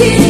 Waiting